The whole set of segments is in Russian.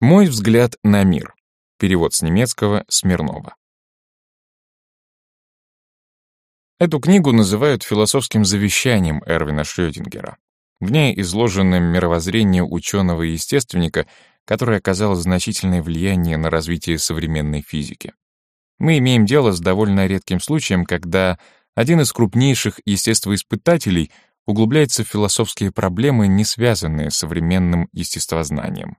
Мой взгляд на мир. Перевод с немецкого Смирнова. Эту книгу называют философским завещанием Эрвина Шрёдингера. В ней изложено мировоззрение ученого-естественника, которое оказало значительное влияние на развитие современной физики. Мы имеем дело с довольно редким случаем, когда один из крупнейших естествоиспытателей углубляется в философские проблемы, не связанные с современным естествознанием.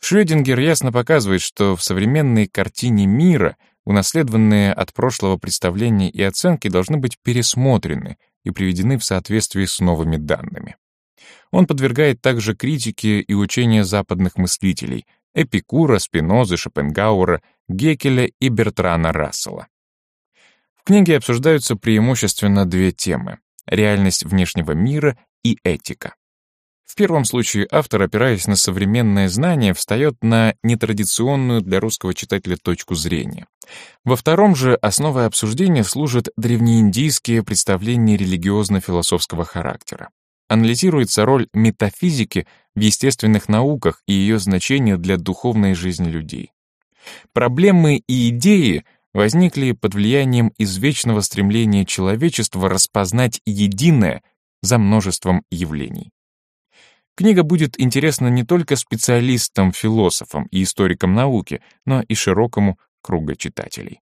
Шрёдингер ясно показывает, что в современной картине мира унаследованные от прошлого представления и оценки должны быть пересмотрены и приведены в соответствии с новыми данными. Он подвергает также критике и учения западных мыслителей Эпикура, Спинозы, Шопенгауэра, Гекеля и Бертрана Рассела. В книге обсуждаются преимущественно две темы — реальность внешнего мира и этика. В первом случае автор, опираясь на современное знание, встает на нетрадиционную для русского читателя точку зрения. Во втором же основой обсуждения служат древнеиндийские представления религиозно-философского характера. Анализируется роль метафизики в естественных науках и ее значение для духовной жизни людей. Проблемы и идеи возникли под влиянием извечного стремления человечества распознать единое за множеством явлений. Книга будет интересна не только специалистам, философам и историкам науки, но и широкому кругу читателей.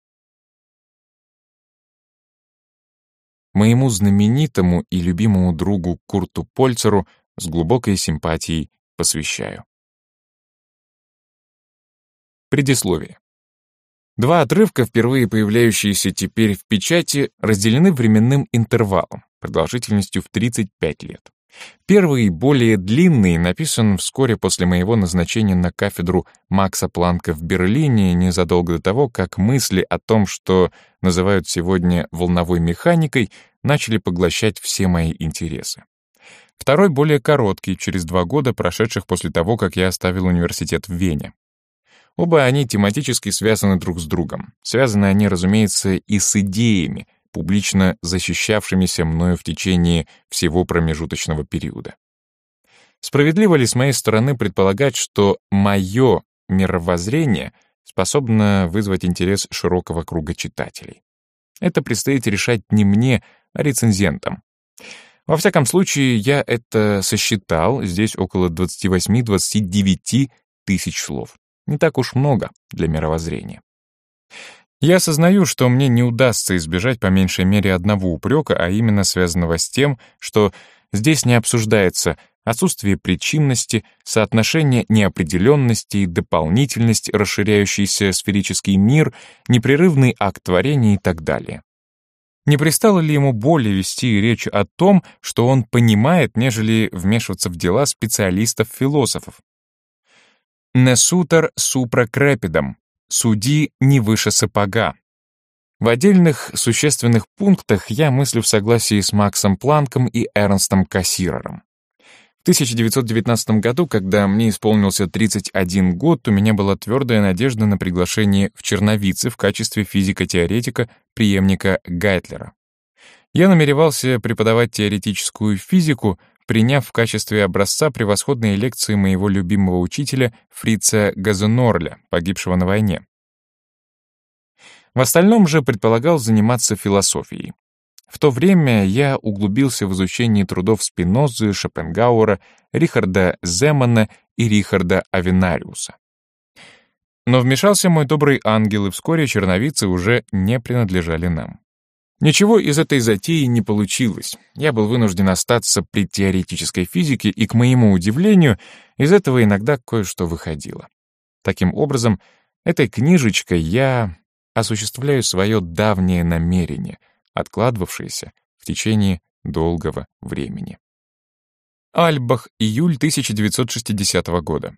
Моему знаменитому и любимому другу Курту Польцеру с глубокой симпатией посвящаю. Предисловие. Два отрывка, впервые появляющиеся теперь в печати, разделены временным интервалом, продолжительностью в 35 лет. Первый, более длинный, написан вскоре после моего назначения на кафедру Макса Планка в Берлине, незадолго до того, как мысли о том, что называют сегодня волновой механикой, начали поглощать все мои интересы. Второй более короткий, через два года, прошедших после того, как я оставил университет в Вене. Оба они тематически связаны друг с другом. Связаны они, разумеется, и с идеями, публично защищавшимися мною в течение всего промежуточного периода. Справедливо ли с моей стороны предполагать, что мое мировоззрение способно вызвать интерес широкого круга читателей? Это предстоит решать не мне, а рецензентам. Во всяком случае, я это сосчитал, здесь около 28-29 тысяч слов. Не так уж много для мировоззрения. Я осознаю, что мне не удастся избежать по меньшей мере одного упрека, а именно связанного с тем, что здесь не обсуждается отсутствие причинности, соотношение неопределенности и дополнительность, расширяющийся сферический мир, непрерывный акт творения и так далее. Не пристало ли ему более вести речь о том, что он понимает, нежели вмешиваться в дела специалистов-философов? «Несутер супра крепидом», суди не выше сапога. В отдельных существенных пунктах я мыслю в согласии с Максом Планком и Эрнстом Кассирером. В 1919 году, когда мне исполнился 31 год, у меня была твердая надежда на приглашение в Черновицы в качестве физико-теоретика, преемника Гайтлера. Я намеревался преподавать теоретическую физику, приняв в качестве образца превосходные лекции моего любимого учителя Фрица Газенорля, погибшего на войне. В остальном же предполагал заниматься философией. В то время я углубился в изучение трудов Спинозы, Шопенгауэра, Рихарда Земана и Рихарда Авинариуса. Но вмешался мой добрый ангел, и вскоре черновицы уже не принадлежали нам. Ничего из этой затеи не получилось. Я был вынужден остаться при теоретической физике, и, к моему удивлению, из этого иногда кое-что выходило. Таким образом, этой книжечкой я осуществляю свое давнее намерение, откладывавшееся в течение долгого времени. Альбах, июль 1960 года.